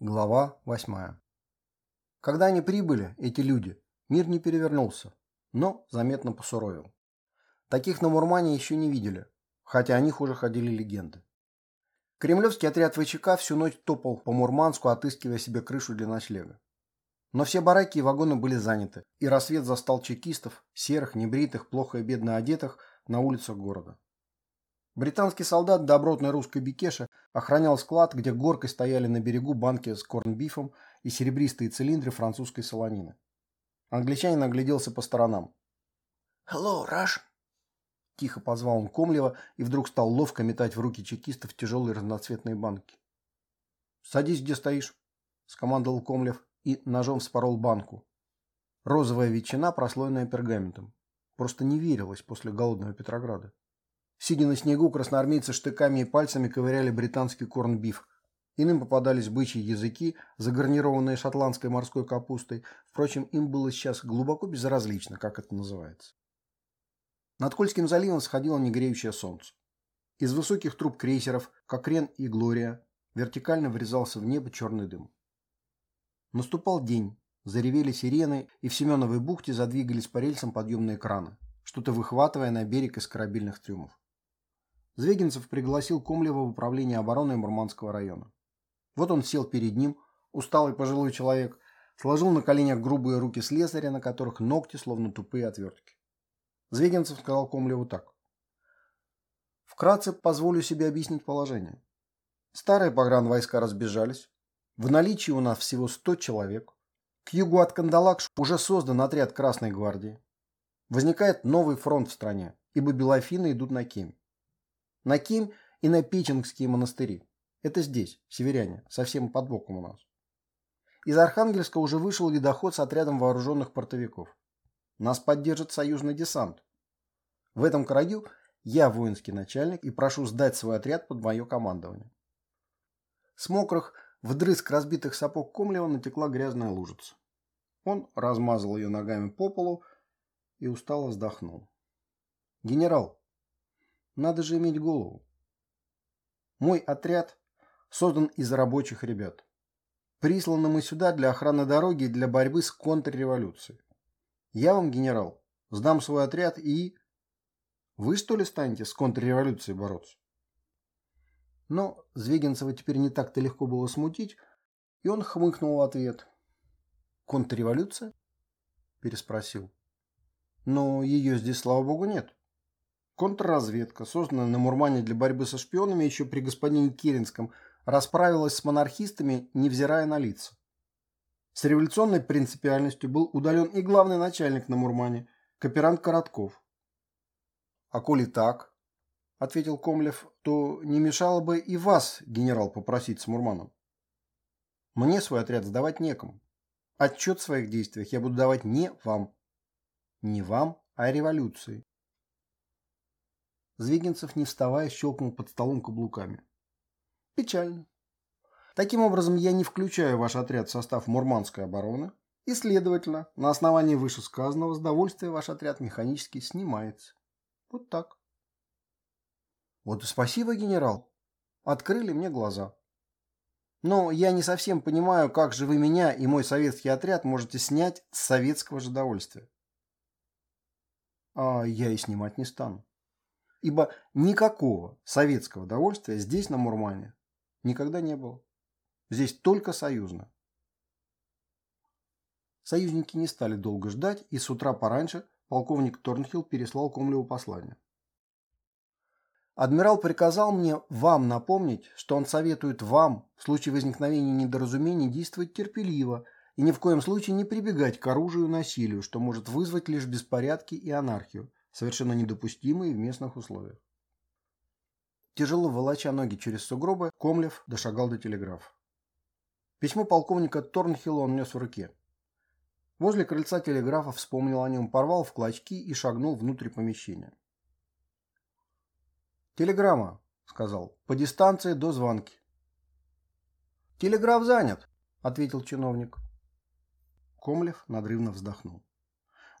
Глава восьмая. Когда они прибыли, эти люди, мир не перевернулся, но заметно посуровил. Таких на Мурмане еще не видели, хотя о них уже ходили легенды. Кремлевский отряд ВЧК всю ночь топал по Мурманску, отыскивая себе крышу для ночлега. Но все бараки и вагоны были заняты, и рассвет застал чекистов, серых, небритых, плохо и бедно одетых, на улицах города. Британский солдат добротной русской бекеши охранял склад, где горкой стояли на берегу банки с корнбифом и серебристые цилиндры французской солонины. Англичанин огляделся по сторонам. «Hello, Russian!» Тихо позвал он Комлева и вдруг стал ловко метать в руки чекистов тяжелые разноцветные банки. «Садись, где стоишь», – скомандовал Комлев и ножом вспорол банку. Розовая ветчина, прослоенная пергаментом. Просто не верилось после голодного Петрограда. Сидя на снегу, красноармейцы штыками и пальцами ковыряли британский корнбиф. Иным попадались бычьи языки, загарнированные шотландской морской капустой. Впрочем, им было сейчас глубоко безразлично, как это называется. Над Кольским заливом сходило негреющее солнце. Из высоких труб крейсеров Кокрен и Глория вертикально врезался в небо черный дым. Наступал день, заревели сирены, и в Семеновой бухте задвигались по рельсам подъемные краны, что-то выхватывая на берег из корабельных трюмов. Звегинцев пригласил Комлева в управление обороны Мурманского района. Вот он сел перед ним, усталый пожилой человек, сложил на коленях грубые руки слесаря, на которых ногти, словно тупые отвертки. Звегинцев сказал Комлеву так. Вкратце позволю себе объяснить положение. Старые погранвойска разбежались. В наличии у нас всего 100 человек. К югу от Кандалакш уже создан отряд Красной гвардии. Возникает новый фронт в стране, ибо белофины идут на Кемь на Ким и на Печенгские монастыри. Это здесь, северяне, совсем под боком у нас. Из Архангельска уже вышел ледоход с отрядом вооруженных портовиков. Нас поддержит союзный десант. В этом краю я воинский начальник и прошу сдать свой отряд под мое командование. С мокрых, вдрызг разбитых сапог Комлева натекла грязная лужица. Он размазал ее ногами по полу и устало вздохнул. «Генерал, надо же иметь голову. Мой отряд создан из рабочих ребят. Присланы мы сюда для охраны дороги и для борьбы с контрреволюцией. Я вам, генерал, сдам свой отряд и... Вы, что ли, станете с контрреволюцией бороться? Но Звегинцева теперь не так-то легко было смутить, и он хмыкнул в ответ. «Контрреволюция?» – переспросил. «Но ее здесь, слава богу, нет. Контрразведка, созданная на Мурмане для борьбы со шпионами еще при господине Керенском, расправилась с монархистами, невзирая на лица. С революционной принципиальностью был удален и главный начальник на Мурмане, каперант Коротков. «А коли так, — ответил Комлев, — то не мешало бы и вас, генерал, попросить с Мурманом. Мне свой отряд сдавать некому. Отчет в своих действиях я буду давать не вам. Не вам, а революции. Звегинцев, не вставая, щелкнул под столом каблуками. Печально. Таким образом, я не включаю ваш отряд в состав Мурманской обороны, и, следовательно, на основании вышесказанного с довольствия ваш отряд механически снимается. Вот так. Вот и спасибо, генерал. Открыли мне глаза. Но я не совсем понимаю, как же вы меня и мой советский отряд можете снять с советского же довольствия. А я и снимать не стану ибо никакого советского довольствия здесь, на Мурмане, никогда не было. Здесь только союзно. Союзники не стали долго ждать, и с утра пораньше полковник Торнхилл переслал Комлеву послание. Адмирал приказал мне вам напомнить, что он советует вам в случае возникновения недоразумений действовать терпеливо и ни в коем случае не прибегать к оружию и насилию, что может вызвать лишь беспорядки и анархию, совершенно недопустимые в местных условиях. Тяжело волоча ноги через сугробы, Комлев дошагал до телеграфа. Письмо полковника Торнхилла он нес в руке. Возле крыльца телеграфа вспомнил о нем, порвал в клочки и шагнул внутрь помещения. «Телеграмма», — сказал, — «по дистанции до звонки». «Телеграф занят», — ответил чиновник. Комлев надрывно вздохнул.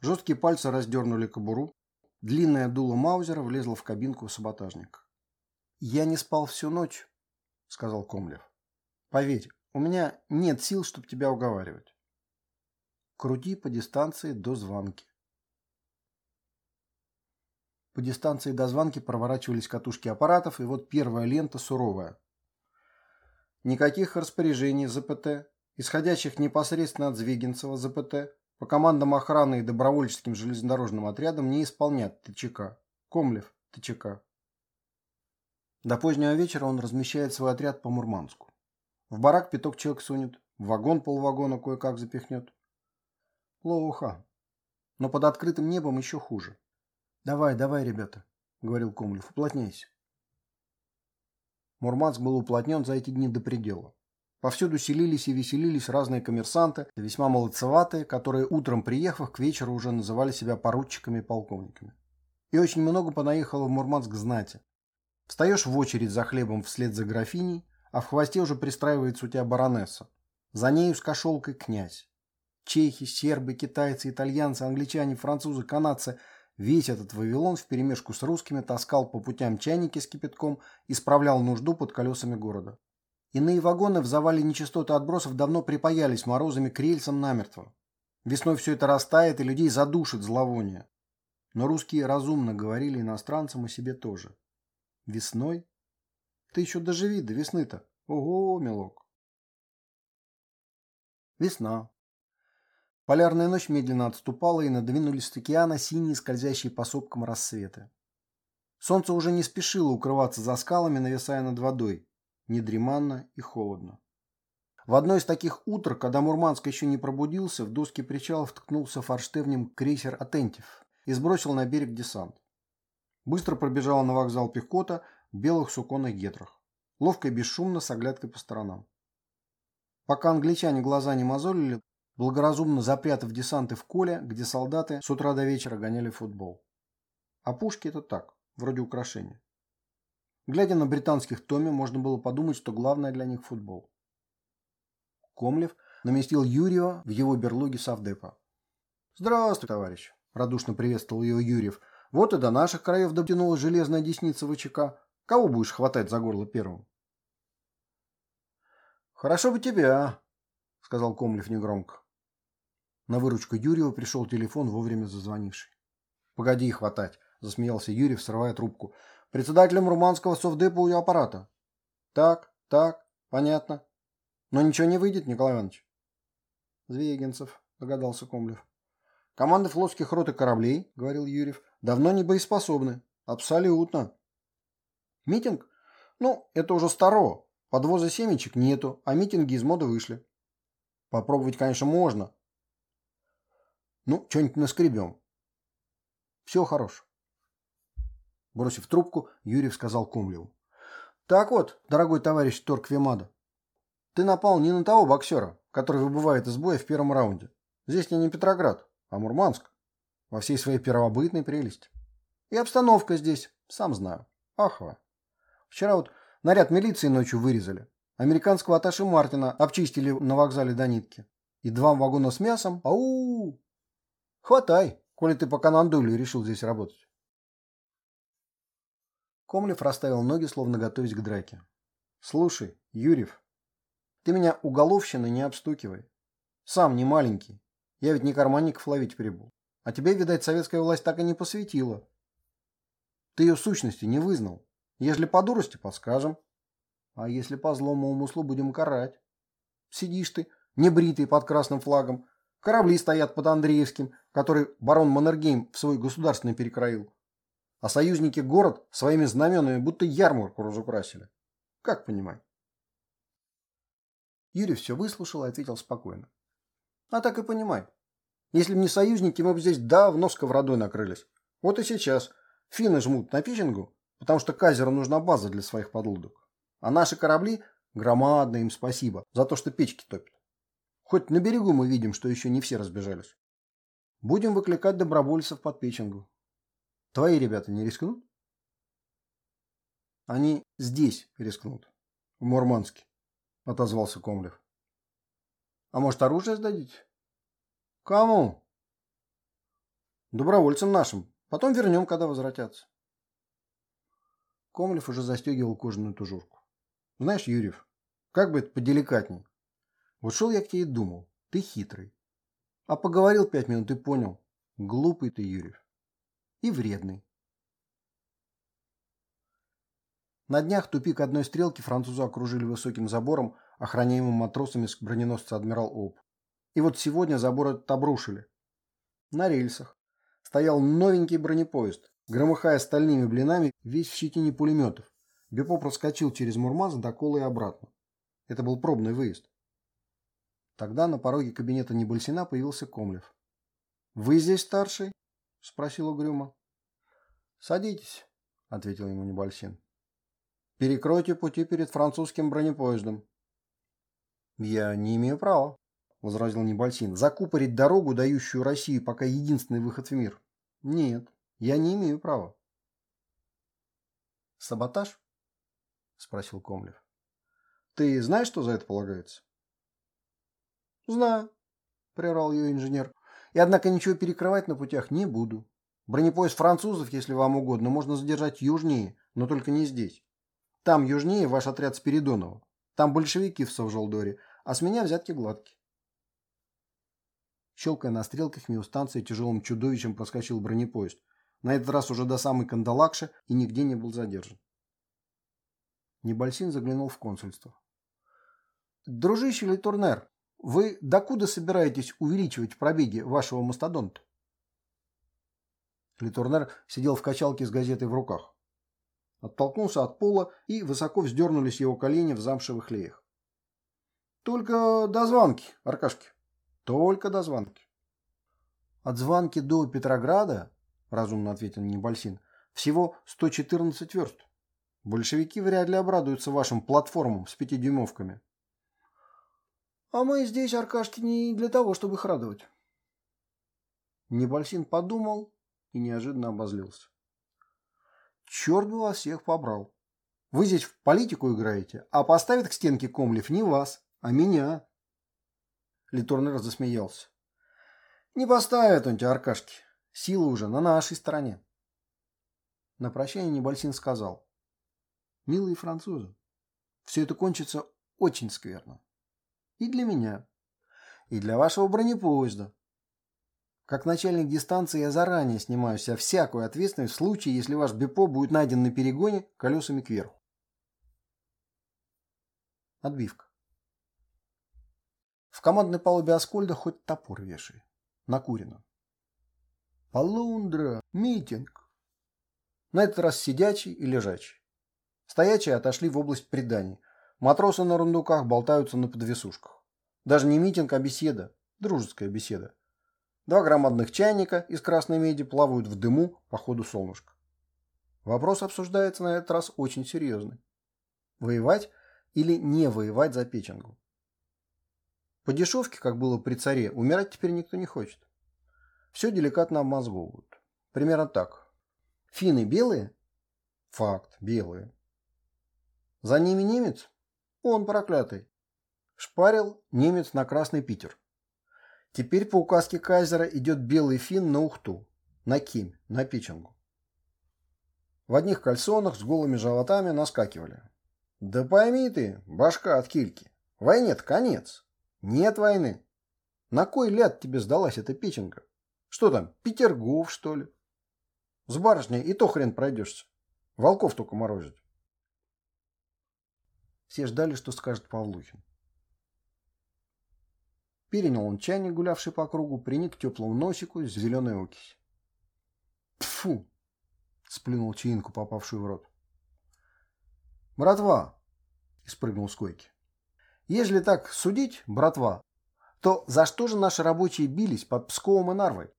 Жесткие пальцы раздернули кобуру, Длинное дуло Маузера влезло в кабинку саботажника. «Я не спал всю ночь», — сказал Комлев. «Поверь, У меня нет сил, чтобы тебя уговаривать. Крути по дистанции до звонки. По дистанции до звонки проворачивались катушки аппаратов, и вот первая лента суровая. Никаких распоряжений ЗПТ, исходящих непосредственно от Звегинцева ЗПТ, по командам охраны и добровольческим железнодорожным отрядам не исполнять ТЧК. Комлев, ТЧК. До позднего вечера он размещает свой отряд по Мурманску. В барак пяток человек сунет, в вагон полвагона кое-как запихнет. Плохо. Но под открытым небом еще хуже. «Давай, давай, ребята», — говорил Комлев, — «уплотняйся». Мурманск был уплотнен за эти дни до предела. Повсюду селились и веселились разные коммерсанты, весьма молодцеватые, которые утром приехав к вечеру уже называли себя поручиками и полковниками. И очень много понаехало в Мурманск знати. Встаешь в очередь за хлебом вслед за графиней, а в хвосте уже пристраивается у тебя баронесса. За нею с кошелкой князь. Чехи, сербы, китайцы, итальянцы, англичане, французы, канадцы – Весь этот Вавилон вперемешку с русскими таскал по путям чайники с кипятком и справлял нужду под колесами города. Иные вагоны в завале нечистоты отбросов давно припаялись морозами к рельсам намертво. Весной все это растает, и людей задушит зловоние. Но русские разумно говорили иностранцам и себе тоже. Весной? Ты еще доживи до весны-то. Ого, милок. Весна. Полярная ночь медленно отступала, и надвинулись с океана синие, скользящие по сопкам рассветы. Солнце уже не спешило укрываться за скалами, нависая над водой. Недреманно и холодно. В одно из таких утр, когда Мурманск еще не пробудился, в доски причалов ткнулся форштевнем крейсер «Атентив» и сбросил на берег десант. Быстро пробежала на вокзал пехота в белых суконных гетрах. Ловко и бесшумно с оглядкой по сторонам. Пока англичане глаза не мозолили, благоразумно запрятав десанты в коле, где солдаты с утра до вечера гоняли футбол. А пушки это так, вроде украшения. Глядя на британских Томми, можно было подумать, что главное для них футбол. Комлев наместил Юрьева в его берлоге Савдепа. «Здравствуй, товарищ!» – радушно приветствовал его Юрьев. «Вот и до наших краев дотянулась железная десница ВЧК. Кого будешь хватать за горло первым?» «Хорошо бы тебя», – сказал Комлев негромко. На выручку Юрьева пришел телефон, вовремя зазвонивший. «Погоди хватать», – засмеялся Юрьев, срывая трубку. «Председателем руманского совдепа у аппарата». «Так, так, понятно. Но ничего не выйдет, Николай Иванович?» «Звегинцев», – догадался Комлев. «Команды флотских рот и кораблей», – говорил Юрьев, – «давно не боеспособны. Абсолютно». «Митинг? Ну, это уже старо. Подвоза семечек нету, а митинги из моды вышли. Попробовать, конечно, можно, ну, что-нибудь наскребем. Все хорош. Бросив трубку, Юрий сказал Кумлеву. Так вот, дорогой товарищ Торквемада, ты напал не на того боксера, который выбывает из боя в первом раунде. Здесь не Петроград, а Мурманск. Во всей своей первобытной прелести. И обстановка здесь, сам знаю, ахва. Вчера вот наряд милиции ночью вырезали. Американского аташи Мартина обчистили на вокзале до нитки. И два вагона с мясом, ау, Хватай, коли ты по канандулю решил здесь работать. Комлев расставил ноги, словно готовясь к драке. Слушай, Юрьев, ты меня уголовщиной не обстукивай. Сам не маленький. Я ведь не карманников ловить прибыл. А тебе, видать, советская власть так и не посвятила. Ты ее сущности не вызнал. Ежели по дурости, подскажем. А если по злому умыслу, будем карать. Сидишь ты, небритый под красным флагом, Корабли стоят под Андреевским, который барон Маннергейм в свой государственный перекроил. А союзники город своими знаменами будто ярмарку разукрасили. Как понимать? Юрий все выслушал и ответил спокойно. А так и понимай. Если бы не союзники, мы бы здесь давно сковородой накрылись. Вот и сейчас. Финны жмут на Пичингу, потому что Казеру нужна база для своих подлодок. А наши корабли, громадно им спасибо за то, что печки топят. Хоть на берегу мы видим, что еще не все разбежались. Будем выкликать добровольцев под печенгу. Твои ребята не рискнут? Они здесь рискнут, в Мурманске, отозвался Комлев. А может, оружие сдадите? Кому? Добровольцам нашим. Потом вернем, когда возвратятся. Комлев уже застегивал кожаную тужурку. Знаешь, Юрьев, как бы это поделикатней. Вот шел я к тебе и думал, ты хитрый. А поговорил пять минут и понял, глупый ты, Юрьев. И вредный. На днях тупик одной стрелки французы окружили высоким забором, охраняемым матросами с броненосца «Адмирал Оп». И вот сегодня забор этот обрушили. На рельсах. Стоял новенький бронепоезд, громыхая стальными блинами, весь в щетине пулеметов. Бепо проскочил через Мурманск до Колы и обратно. Это был пробный выезд. Тогда на пороге кабинета Небольсина появился Комлев. «Вы здесь старший?» – спросил угрюмо. «Садитесь», – ответил ему Небольсин. «Перекройте пути перед французским бронепоездом». «Я не имею права», – возразил Небольсин, – «закупорить дорогу, дающую России пока единственный выход в мир». «Нет, я не имею права». «Саботаж?» – спросил Комлев. «Ты знаешь, что за это полагается?» «Знаю», – прервал ее инженер. «И однако ничего перекрывать на путях не буду. Бронепоезд французов, если вам угодно, можно задержать южнее, но только не здесь. Там южнее ваш отряд Спиридонова. Там большевики в Совжалдоре, а с меня взятки гладкие. Щелкая на стрелках, мимо станции тяжелым чудовищем проскочил бронепоезд. На этот раз уже до самой Кандалакши и нигде не был задержан. Небольсин заглянул в консульство. «Дружище Литурнер, вы докуда собираетесь увеличивать пробеги вашего мастодонта?» Литурнер сидел в качалке с газетой в руках. Оттолкнулся от пола, и высоко вздернулись его колени в замшевых леях. Только до звонки, Аркашки. Только до звонки. От звонки до Петрограда, разумно ответил Небольсин, всего 114 верст. Большевики вряд ли обрадуются вашим платформам с пятидюймовками. А мы здесь, Аркашки, не для того, чтобы их радовать. Небольсин подумал и неожиданно обозлился. Черт бы вас всех побрал. Вы здесь в политику играете, а поставит к стенке Комлев не вас, а меня. Литурнер засмеялся. Не поставят он тебя, Аркашки. Сила уже на нашей стороне. На прощание Небольсин сказал. Милые французы, все это кончится очень скверно. И для меня, и для вашего бронепоезда. Как начальник дистанции я заранее снимаю себя всякую ответственность в случае, если ваш БИПО будет найден на перегоне колесами кверху. Отбивка. В командной палубе Аскольда хоть топор вешай. Накурено. Полундра, митинг. На этот раз сидячий и лежачий. Стоячие отошли в область преданий. Матросы на рундуках болтаются на подвесушках. Даже не митинг, а беседа. Дружеская беседа. Два громадных чайника из красной меди плавают в дыму по ходу солнышка. Вопрос обсуждается на этот раз очень серьезный. Воевать или не воевать за Печенгу? По дешевке, как было при царе, умирать теперь никто не хочет. Все деликатно обмозговывают. Примерно так. Финны белые? Факт, белые. За ними немец? Он проклятый. Шпарил немец на Красный Питер. Теперь по указке Кайзера идет белый фин на Ухту, на Ким, на Печенгу. В одних кальсонах с голыми животами наскакивали. Да пойми ты, башка от кильки, войне-то конец. Нет войны. На кой ляд тебе сдалась эта печенка? Что там, Петергоф, что ли? С барышней и то хрен пройдешься. Волков только морозит. Все ждали, что скажет Павлухин. Перенял он чайник, гулявший по кругу, приник к теплому носику с зеленой окись. Тфу! сплюнул чаинку, попавшую в рот. «Братва!» – и спрыгнул с койки. Ежели так судить, братва, то за что же наши рабочие бились под Псковом и Нарвой?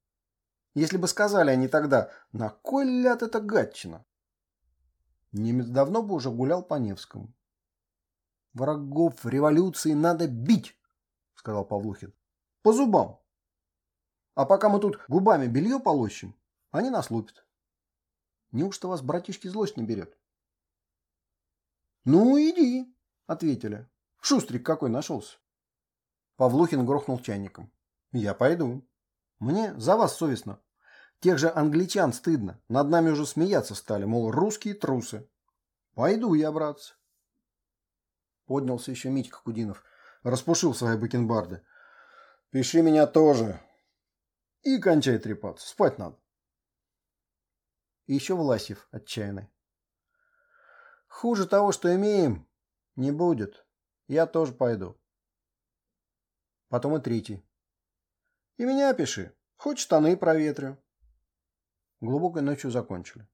Если бы сказали они тогда, на кой ляд это гадчина? Немец давно бы уже гулял по Невскому. Врагов революции надо бить, сказал Павлухин. По зубам. А пока мы тут губами белье полощем, они нас лупят. Неужто вас, братишки, злость не берет? Ну, иди, ответили. Шустрик какой нашелся. Павлухин грохнул чайником. Я пойду. Мне за вас совестно. Тех же англичан стыдно. Над нами уже смеяться стали, мол, русские трусы. Пойду я, братцы. Поднялся еще Митька Кудинов. распушил свои бакенбарды. Пиши меня тоже. И кончай трепаться, спать надо. И еще Власьев отчаянный. Хуже того, что имеем, не будет. Я тоже пойду. Потом и третий. И меня пиши. Хоть штаны проветрю. Глубокой ночью закончили.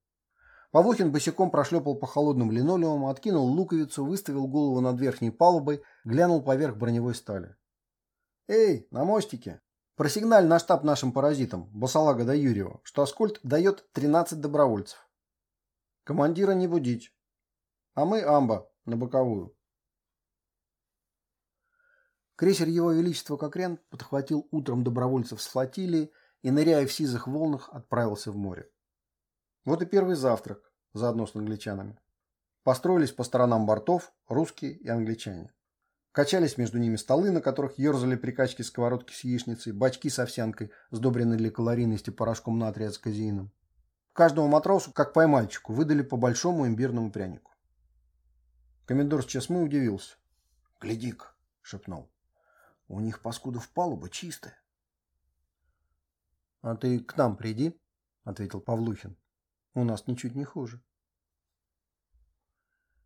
Павлухин босиком прошлепал по холодным линолеуму, откинул луковицу, выставил голову над верхней палубой, глянул поверх броневой стали. «Эй, на мостике! Просигналь на штаб нашим паразитам, Басалага да Юрьева, что Аскольд дает 13 добровольцев. Командира не будить. А мы, Амба, на боковую». Крейсер Его Величества Кокрен подхватил утром добровольцев с флотилии и, ныряя в сизых волнах, отправился в море. Вот и первый завтрак, заодно с англичанами. Построились по сторонам бортов русские и англичане. Качались между ними столы, на которых ерзали прикачки сковородки с яичницей, бачки с овсянкой, сдобренные для калорийности порошком натрия с казеином. Каждому матросу, как поймальчику, выдали по большому имбирному прянику. Комендор с Чесмы удивился. «Гляди-ка», — шепнул, — «у них, паскудов, палуба чистая». «А ты к нам приди», — ответил Павлухин. У нас ничуть не хуже.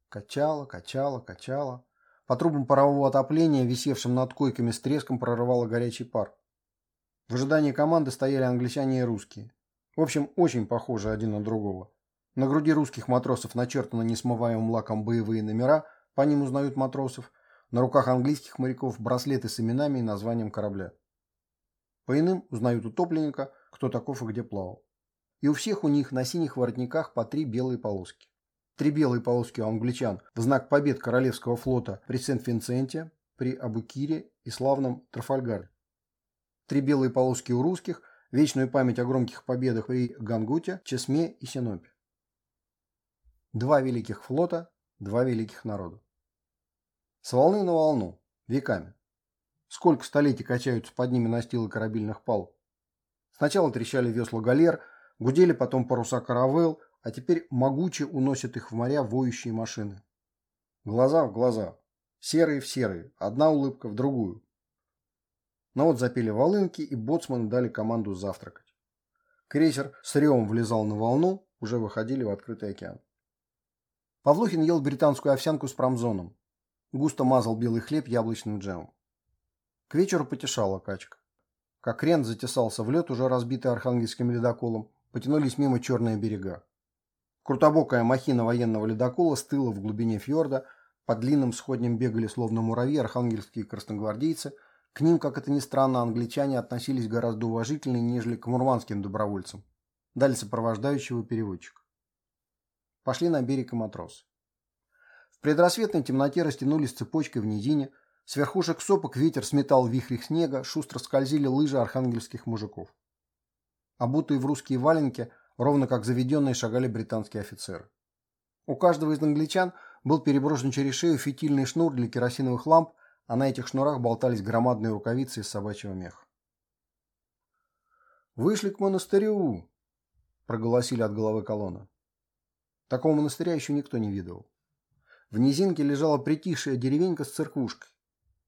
Качало, качало, качало. По трубам парового отопления, висевшим над койками с треском, прорывало горячий пар. В ожидании команды стояли англичане и русские. В общем, очень похожи один на другого. На груди русских матросов начертаны несмываемым лаком боевые номера, по ним узнают матросов. На руках английских моряков браслеты с именами и названием корабля. По иным узнают утопленника, кто таков и где плавал и у всех у них на синих воротниках по три белые полоски. Три белые полоски у англичан в знак побед Королевского флота при Сент-Винсенте, при Абукире и славном Трафальгаре. Три белые полоски у русских – вечную память о громких победах при Гангуте, Чесме и Синопе. Два великих флота, два великих народа. С волны на волну, веками. Сколько столетий качаются под ними настилы корабельных палуб. Сначала трещали весла галер – Гудели потом паруса каравелл, а теперь могуче уносят их в моря воющие машины. Глаза в глаза. Серые в серые. Одна улыбка в другую. Но вот запели волынки, и боцманы дали команду завтракать. Крейсер с ревом влезал на волну, уже выходили в открытый океан. Павлухин ел британскую овсянку с промзоном. Густо мазал белый хлеб яблочным джемом. К вечеру потешала качка. Как рен затесался в лед, уже разбитый архангельским ледоколом, потянулись мимо черные берега. Крутобокая махина военного ледокола стыла в глубине фьорда, по длинным сходням бегали словно муравьи архангельские красногвардейцы, к ним, как это ни странно, англичане относились гораздо уважительнее, нежели к мурманским добровольцам. Дали сопровождающего переводчика. Пошли на берег и матросы. В предрассветной темноте растянулись цепочкой в низине, с верхушек сопок ветер сметал вихри снега, шустро скользили лыжи архангельских мужиков. Обутые в русские валенки, ровно как заведенные шагали британские офицеры. У каждого из англичан был переброшен через шею фитильный шнур для керосиновых ламп, а на этих шнурах болтались громадные рукавицы из собачьего меха. «Вышли к монастырю!» – проголосили от головы колонны. Такого монастыря еще никто не видывал. В низинке лежала притихшая деревенька с церквушкой.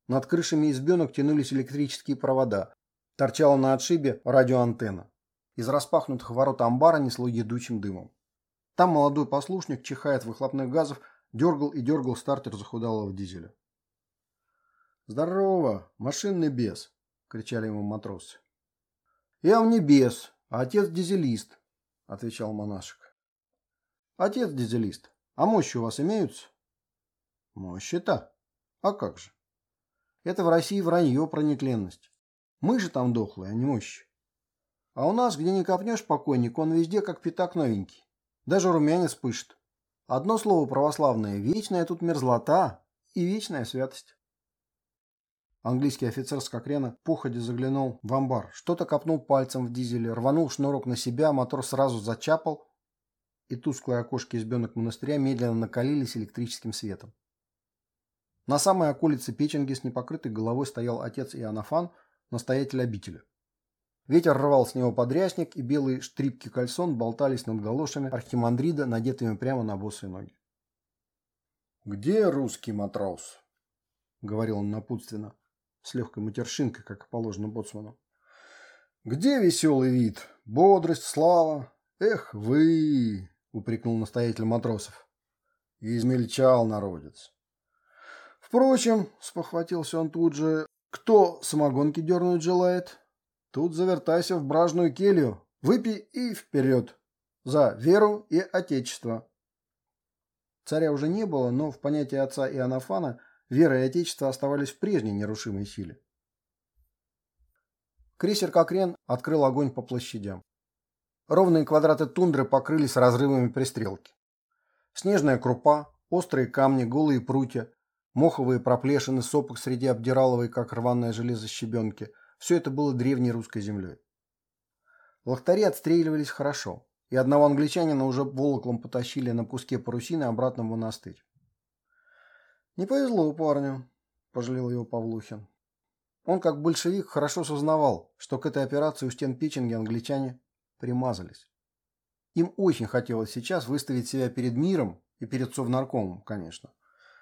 Над крышами избенок тянулись электрические провода. Торчала на отшибе радиоантенна. Из распахнутых ворот амбара несло едучим дымом. Там молодой послушник, чихая от выхлопных газов, дергал и дергал стартер захудалого дизеля. «Здорово, машинный бес!» — кричали ему матросы. «Я вам не бес, а отец-дизелист», — отвечал монашек. «Отец-дизелист, а мощи у вас имеются?» «Мощи-то? А как же? Это в России вранье про нетленность. Мы же там дохлые, а не мощи. А у нас, где не копнешь покойник, он везде как пятак новенький. Даже румянец пышет. Одно слово православное – вечная тут мерзлота и вечная святость. Английский офицер с Кокрена походе заглянул в амбар, что-то копнул пальцем в дизеле, рванул шнурок на себя, мотор сразу зачапал, и тусклые окошки избенок монастыря медленно накалились электрическим светом. На самой околице печенги с непокрытой головой стоял отец Иоаннафан, настоятель обители. Ветер рвал с него подрясник, и белые штрипки кальсон болтались над галошами архимандрида, надетыми прямо на босые ноги. «Где русский матрос?» говорил он напутственно, с легкой матершинкой, как положено боцману. «Где веселый вид? Бодрость, слава? Эх вы!» — упрекнул настоятель матросов. «Измельчал народец». «Впрочем, — спохватился он тут же, — кто самогонки дернуть желает? Тут завертайся в бражную келью, выпей и вперед! За веру и отечество!» Царя уже не было, но в понятии отца Иоаннафана вера и отечество оставались в прежней нерушимой силе. Крейсер «Кокрен» открыл огонь по площадям. Ровные квадраты тундры покрылись разрывами пристрелки. Снежная крупа, острые камни, голые прутья, моховые проплешины сопок среди обдираловой, как рваное железо щебенки – все это было древней русской землей. Лохтари отстреливались хорошо и одного англичанина уже волоклом потащили на куске парусины обратно в монастырь. «Не повезло парню», – пожалел его Павлухин. Он, как большевик, хорошо сознавал, что к этой операции у стен Печенги англичане примазались. Им очень хотелось сейчас выставить себя перед миром и перед Совнаркомом, конечно,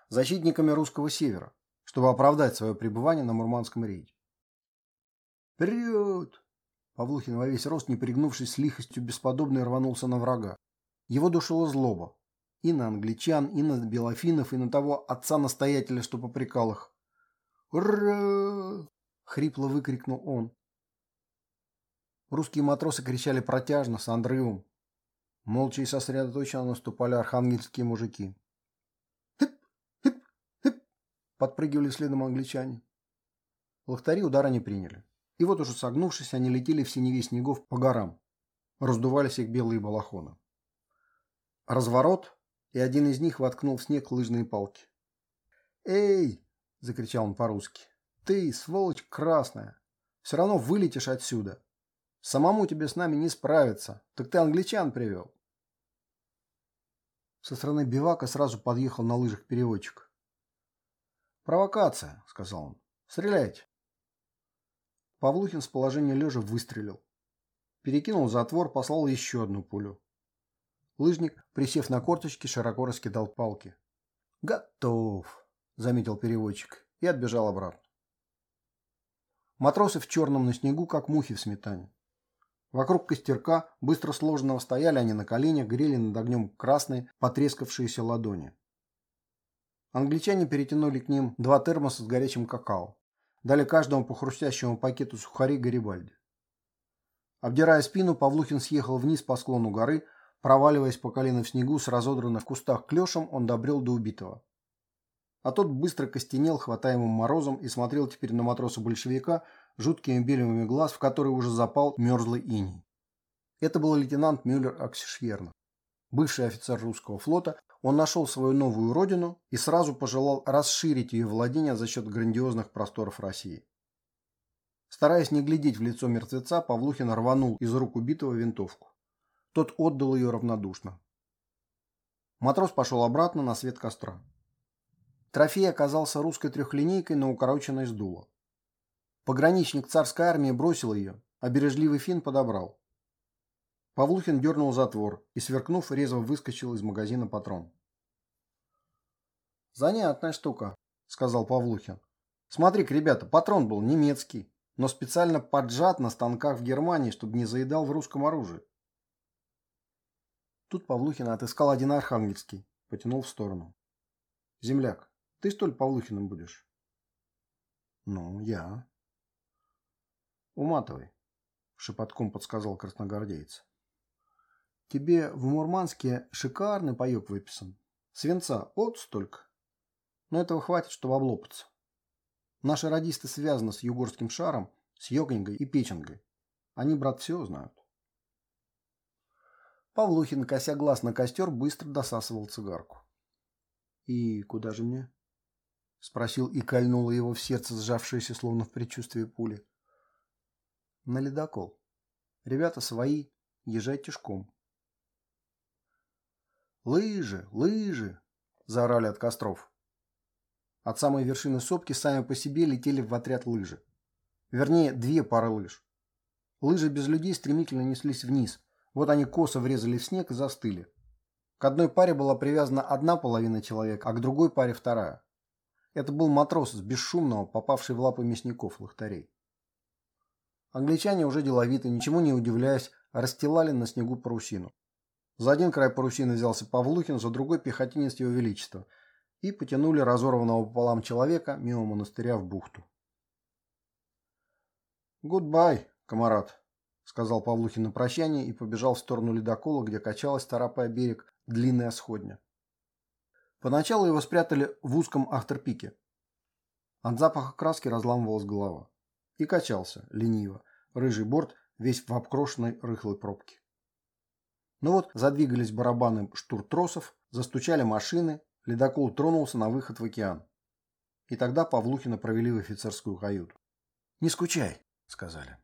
защитниками русского севера, чтобы оправдать свое пребывание на Мурманском рейде. «Вперед!» Павлухин во весь рост, не пригнувшись с лихостью бесподобной, рванулся на врага. Его душила злоба. И на англичан, и на белофинов, и на того отца-настоятеля, что попрекал их. «Ура!» — хрипло выкрикнул он. Русские матросы кричали протяжно, с надрывом. Молча и сосредоточенно наступали архангельские мужики. «Хип! Хип! Хип!» — подпрыгивали следом англичане. Лахтари удара не приняли. И вот уже согнувшись, они летели в синеве снегов по горам. Раздувались их белые балахоны. Разворот, и один из них воткнул в снег лыжные палки. «Эй!» – закричал он по-русски. «Ты, сволочь красная! Все равно вылетишь отсюда! Самому тебе с нами не справиться, так ты англичан привел!» Со стороны бивака сразу подъехал на лыжах переводчик. «Провокация», – сказал он. «Стреляйте!» Павлухин с положения лежа выстрелил. Перекинул затвор, послал еще одну пулю. Лыжник, присев на корточки, широко раскидал палки. «Готов», — заметил переводчик и отбежал обратно. Матросы в черном на снегу, как мухи в сметане. Вокруг костерка, быстро сложенного, стояли они на коленях, грели над огнем красные, потрескавшиеся ладони. Англичане перетянули к ним два термоса с горячим какао. Дали каждому по хрустящему пакету сухарей Гарибальди. Обдирая спину, Павлухин съехал вниз по склону горы, проваливаясь по колено в снегу с разодранных кустах клешем, он добрел до убитого. А тот быстро костенел, хватаемым морозом, и смотрел теперь на матроса-большевика жуткими белыми глаз, в который уже запал мерзлый иней. Это был лейтенант Мюллер Аксишьерна, бывший офицер русского флота, он нашел свою новую родину и сразу пожелал расширить ее владения за счет грандиозных просторов России. Стараясь не глядеть в лицо мертвеца, Павлухин рванул из рук убитого винтовку. Тот отдал ее равнодушно. Матрос пошел обратно на свет костра. Трофей оказался русской трехлинейкой на укороченной сдуло. Пограничник царской армии бросил ее, а бережливый фин подобрал. Павлухин дернул затвор и, сверкнув, резво выскочил из магазина патрон. «Занятная штука», — сказал Павлухин. «Смотри-ка, ребята, патрон был немецкий, но специально поджат на станках в Германии, чтобы не заедал в русском оружии». Тут Павлухин отыскал один архангельский, потянул в сторону. «Земляк, ты что ли Павлухиным будешь?» «Ну, я». «Уматывай», — шепотком подсказал красногвардеец. Тебе в Мурманске шикарный паёк выписан. Свинца вот столько. Но этого хватит, чтобы облопаться. Наши радисты связаны с югорским шаром, с Йогингой и Печенгой. Они, брат, все знают. Павлухин, кося глаз на костер, быстро досасывал цигарку. «И куда же мне?» — спросил и кольнуло его в сердце, сжавшееся, словно в предчувствии пули. «На ледокол. Ребята свои, езжай тяжком. «Лыжи! Лыжи!» – заорали от костров. От самой вершины сопки сами по себе летели в отряд лыжи. Вернее, две пары лыж. Лыжи без людей стремительно неслись вниз. Вот они косо врезали в снег и застыли. К одной паре была привязана одна половина человека, а к другой паре вторая. Это был матрос с бесшумного, попавший в лапы мясников лохтарей. Англичане уже деловито, ничему не удивляясь, расстилали на снегу парусину. За один край парусины взялся Павлухин, за другой пехотинец его величества, и потянули разорванного пополам человека мимо монастыря в бухту. «Goodbye, камарад», — сказал Павлухин на прощание и побежал в сторону ледокола, где качалась, царапая берег, длинная сходня. Поначалу его спрятали в узком ахтерпике. От запаха краски разламывалась голова. И качался, лениво, рыжий борт, весь в обкрошенной рыхлой пробке. Ну вот задвигались барабаны штуртросов, застучали машины, ледокол тронулся на выход в океан. И тогда Павлухина провели в офицерскую каюту. «Не скучай», — сказали.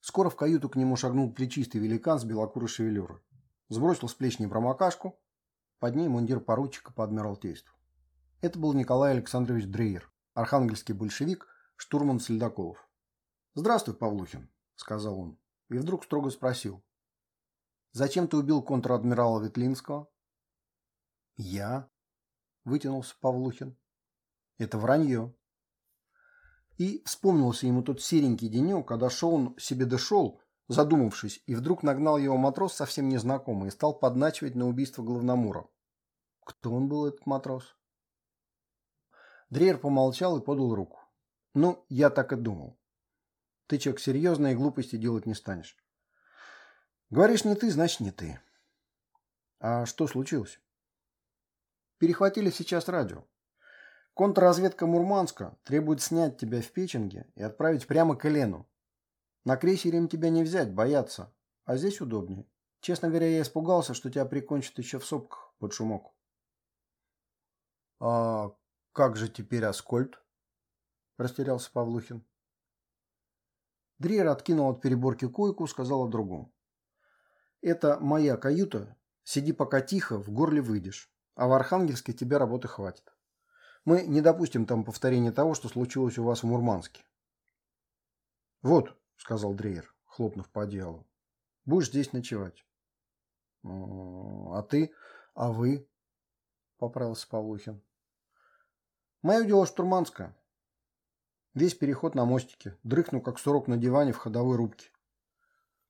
Скоро в каюту к нему шагнул плечистый великан с белокурой шевелюрой. Сбросил с плеч непромокашку, под ней мундир поручика по адмиралтейству. Это был Николай Александрович Дрейер, архангельский большевик, штурман Следоколов. «Здравствуй, Павлухин», — сказал он, и вдруг строго спросил. «Зачем ты убил контр-адмирала Ветлинского?» «Я?» — вытянулся Павлухин. «Это вранье». И вспомнился ему тот серенький денек, когда шел он себе дошел, задумавшись, и вдруг нагнал его матрос совсем незнакомый и стал подначивать на убийство главномура. Кто он был, этот матрос? Дрейер помолчал и подал руку. Ну, я так и думал. Ты человек серьезный и глупости делать не станешь. Говоришь не ты, значит не ты. А что случилось? Перехватили сейчас радио. Контрразведка Мурманска требует снять тебя в Печенге и отправить прямо к Элену, на крейсере им тебя не взять, боятся. А здесь удобнее. Честно говоря, я испугался, что тебя прикончат еще в сопках под шумок. А как же теперь Аскольд? Растерялся Павлухин. Дрейер откинул от переборки койку, сказал о другом. Это моя каюта. Сиди пока тихо, в горле выйдешь. А в Архангельске тебе работы хватит. Мы не допустим там повторения того, что случилось у вас в Мурманске. Вот, сказал Дрейер, хлопнув по одеялу. Будешь здесь ночевать. А ты? А вы? Поправился Павлухин. Мое дело штурманское. Весь переход на мостике. Дрыхну, как сурок на диване в ходовой рубке.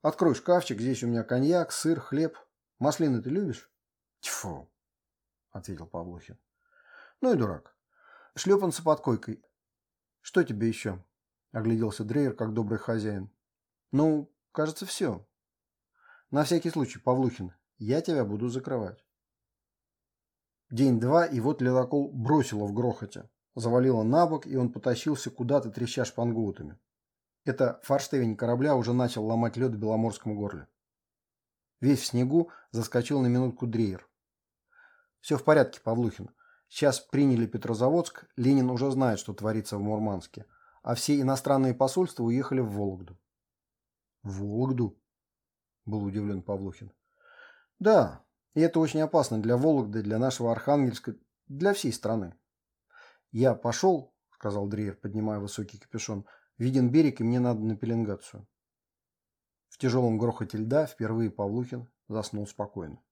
Открой шкафчик, здесь у меня коньяк, сыр, хлеб. Маслины ты любишь? Тьфу, ответил Павлухин. Ну и дурак. Шлепанца под койкой. Что тебе еще? Огляделся Дрейер, как добрый хозяин. Ну, кажется, все. На всякий случай, Павлухин, я тебя буду закрывать. День-два, и вот ледокол бросило в грохоте. Завалило на бок, и он потащился куда-то, треща шпангоутами. Это форштевень корабля уже начал ломать лед в Беломорском горле. Весь в снегу заскочил на минутку Дрейер. «Все в порядке, Павлухин. Сейчас приняли Петрозаводск, Ленин уже знает, что творится в Мурманске а все иностранные посольства уехали в Вологду. В Вологду? Был удивлен Павлухин. Да, и это очень опасно для Вологды, для нашего Архангельска, для всей страны. Я пошел, сказал Дриер, поднимая высокий капюшон, виден берег, и мне надо на пеленгацию. В тяжелом грохоте льда впервые Павлухин заснул спокойно.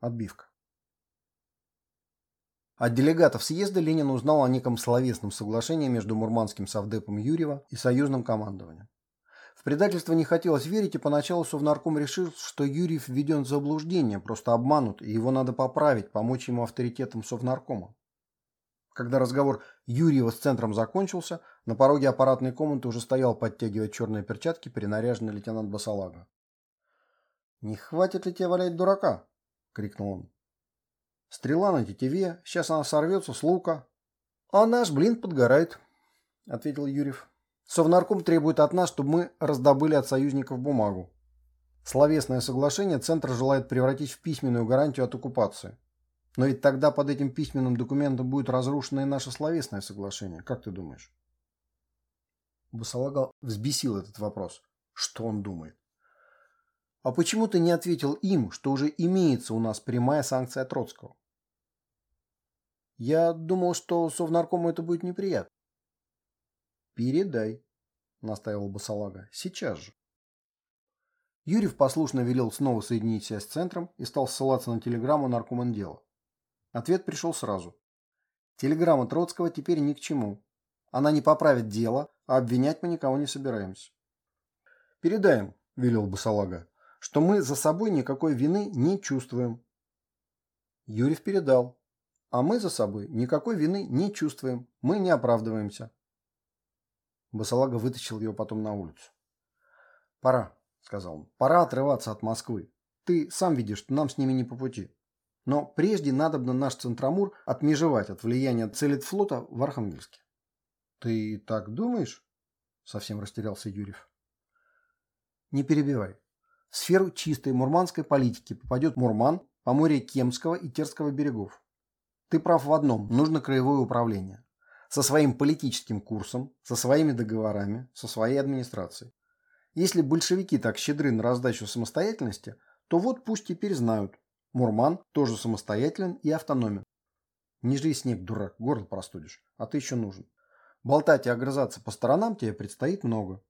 Отбивка. От делегатов съезда Ленин узнал о неком словесном соглашении между мурманским совдепом Юрьева и союзным командованием. В предательство не хотелось верить, и поначалу Совнарком решил, что Юрьев введен в заблуждение, просто обманут, и его надо поправить, помочь ему авторитетом Совнаркома. Когда разговор Юрьева с центром закончился, на пороге аппаратной комнаты уже стоял, подтягивая черные перчатки, перенаряженный лейтенант Басалага. «Не хватит ли тебе валять дурака?» — крикнул он. Стрела на тетиве, сейчас она сорвется с лука. А наш блин подгорает, ответил Юрьев. Совнарком требует от нас, чтобы мы раздобыли от союзников бумагу. Словесное соглашение Центр желает превратить в письменную гарантию от оккупации. Но ведь тогда под этим письменным документом будет разрушено и наше словесное соглашение. Как ты думаешь? Басалага взбесил этот вопрос. Что он думает? А почему ты не ответил им, что уже имеется у нас прямая санкция Троцкого? Я думал, что Совнаркому это будет неприятно. Передай, настаивал Басалага. Сейчас же. Юрьев послушно велел снова соединить связь с центром и стал ссылаться на телеграмму наркомандела. Ответ пришел сразу. Телеграмма Троцкого теперь ни к чему. Она не поправит дело, а обвинять мы никого не собираемся. «Передаем», – велел Басалага, – «что мы за собой никакой вины не чувствуем». Юрьев передал. «А мы за собой никакой вины не чувствуем. Мы не оправдываемся». Басалага вытащил его потом на улицу. «Пора», – сказал он, – «пора отрываться от Москвы. Ты сам видишь, что нам с ними не по пути. Но прежде надобно наш Центромур отмежевать от влияния Целитфлота в Архангельске». «Ты так думаешь?» – совсем растерялся Юрьев. «Не перебивай. В сферу чистой мурманской политики попадет Мурман, по море Кемского и Терского берегов. Ты прав в одном – нужно краевое управление со своим политическим курсом, со своими договорами, со своей администрацией. Если большевики так щедры на раздачу самостоятельности, то вот пусть теперь знают. Мурман тоже самостоятелен и автономен. Не жри снег, дурак, горло простудишь, а ты еще нужен. Болтать и огрызаться по сторонам тебе предстоит много.